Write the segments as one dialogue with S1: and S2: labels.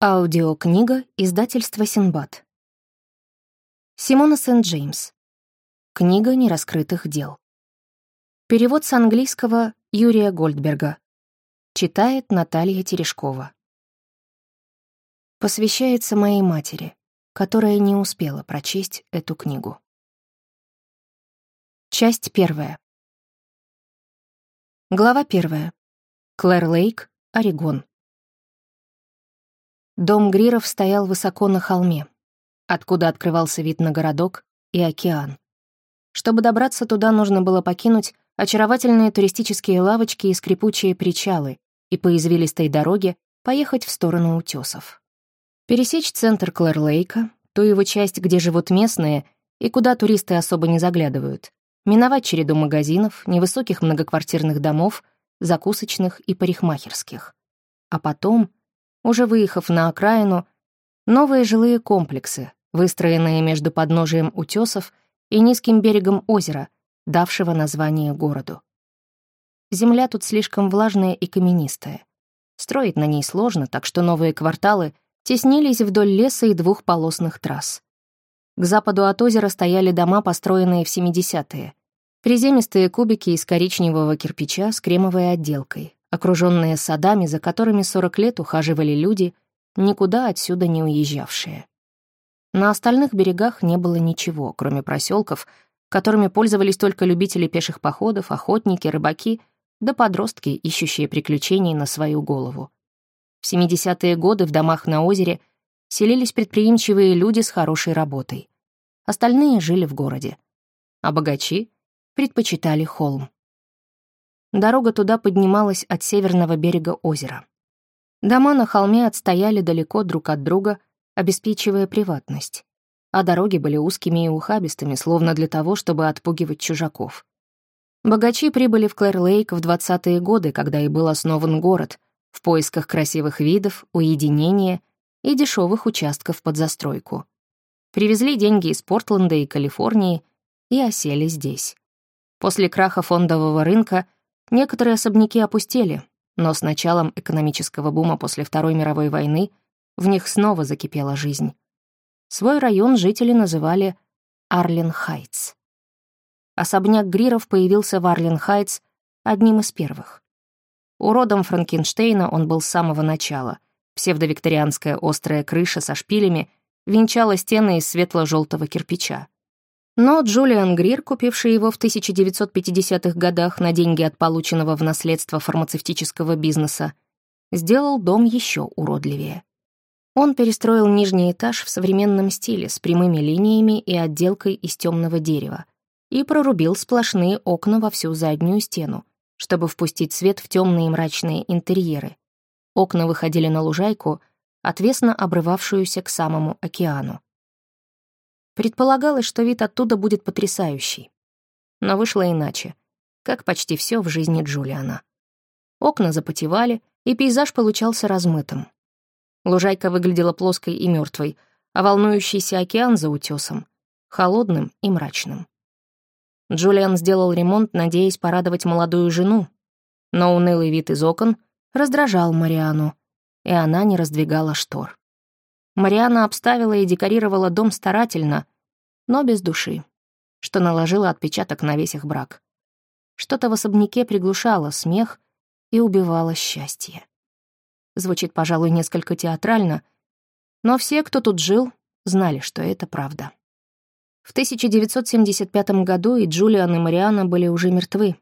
S1: Аудиокнига издательства Синбад. Симона Сент-Джеймс. Книга нераскрытых дел. Перевод с английского Юрия Гольдберга. Читает Наталья Терешкова. Посвящается моей матери, которая не успела прочесть эту книгу. Часть первая. Глава первая. Клэр Лейк, Орегон. Дом Гриров стоял высоко на холме, откуда открывался вид на городок и океан. Чтобы добраться туда, нужно было покинуть очаровательные туристические лавочки и скрипучие причалы и по извилистой дороге поехать в сторону утесов. Пересечь центр Клэр-Лейка, ту его часть, где живут местные и куда туристы особо не заглядывают, миновать череду магазинов, невысоких многоквартирных домов, закусочных и парикмахерских. А потом уже выехав на окраину, новые жилые комплексы, выстроенные между подножием утесов и низким берегом озера, давшего название городу. Земля тут слишком влажная и каменистая. Строить на ней сложно, так что новые кварталы теснились вдоль леса и двухполосных трасс. К западу от озера стояли дома, построенные в 70-е. Приземистые кубики из коричневого кирпича с кремовой отделкой, окруженные садами, за которыми 40 лет ухаживали люди, никуда отсюда не уезжавшие. На остальных берегах не было ничего, кроме проселков, которыми пользовались только любители пеших походов, охотники, рыбаки, да подростки, ищущие приключений на свою голову. В 70-е годы в домах на озере селились предприимчивые люди с хорошей работой. Остальные жили в городе. А богачи предпочитали холм. Дорога туда поднималась от северного берега озера. Дома на холме отстояли далеко друг от друга, обеспечивая приватность. А дороги были узкими и ухабистыми, словно для того, чтобы отпугивать чужаков. Богачи прибыли в Клэр-Лейк в 20-е годы, когда и был основан город, в поисках красивых видов, уединения и дешевых участков под застройку. Привезли деньги из Портленда и Калифорнии и осели здесь. После краха фондового рынка — Некоторые особняки опустели, но с началом экономического бума после Второй мировой войны в них снова закипела жизнь. Свой район жители называли Арлен-Хайтс. Особняк Гриров появился в Арлен-Хайтс одним из первых. Уродом Франкенштейна он был с самого начала. Псевдовикторианская острая крыша со шпилями венчала стены из светло-желтого кирпича. Но Джулиан Грир, купивший его в 1950-х годах на деньги от полученного в наследство фармацевтического бизнеса, сделал дом еще уродливее. Он перестроил нижний этаж в современном стиле с прямыми линиями и отделкой из темного дерева и прорубил сплошные окна во всю заднюю стену, чтобы впустить свет в темные мрачные интерьеры. Окна выходили на лужайку, отвесно обрывавшуюся к самому океану. Предполагалось, что вид оттуда будет потрясающий. Но вышло иначе, как почти все в жизни Джулиана. Окна запотевали, и пейзаж получался размытым. Лужайка выглядела плоской и мертвой, а волнующийся океан за утесом — холодным и мрачным. Джулиан сделал ремонт, надеясь порадовать молодую жену, но унылый вид из окон раздражал Мариану, и она не раздвигала штор. Мариана обставила и декорировала дом старательно, но без души, что наложило отпечаток на весь их брак. Что-то в особняке приглушало смех и убивало счастье. Звучит, пожалуй, несколько театрально, но все, кто тут жил, знали, что это правда. В 1975 году и Джулиан, и Мариана были уже мертвы.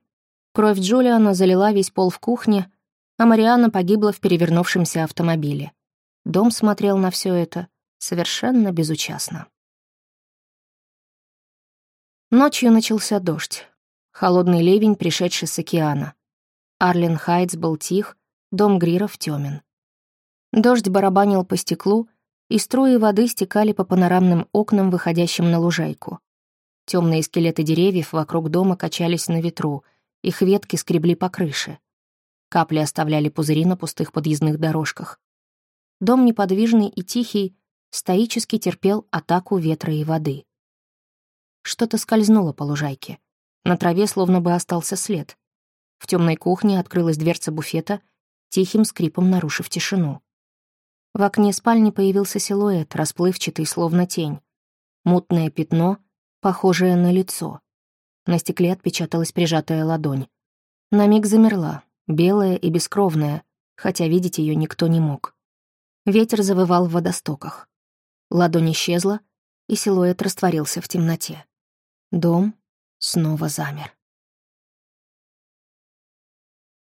S1: Кровь Джулиана залила весь пол в кухне, а Мариана погибла в перевернувшемся автомобиле. Дом смотрел на все это совершенно безучастно. Ночью начался дождь. Холодный ливень, пришедший с океана. Арлен Хайтс был тих, дом Гриров тёмен. Дождь барабанил по стеклу, и струи воды стекали по панорамным окнам, выходящим на лужайку. Темные скелеты деревьев вокруг дома качались на ветру, их ветки скребли по крыше. Капли оставляли пузыри на пустых подъездных дорожках. Дом неподвижный и тихий стоически терпел атаку ветра и воды. Что-то скользнуло по лужайке. На траве словно бы остался след. В темной кухне открылась дверца буфета, тихим скрипом нарушив тишину. В окне спальни появился силуэт, расплывчатый, словно тень. Мутное пятно, похожее на лицо. На стекле отпечаталась прижатая ладонь. На миг замерла, белая и бескровная, хотя видеть ее никто не мог. Ветер завывал в водостоках. Ладонь исчезла, и силуэт растворился в темноте. Дом снова замер.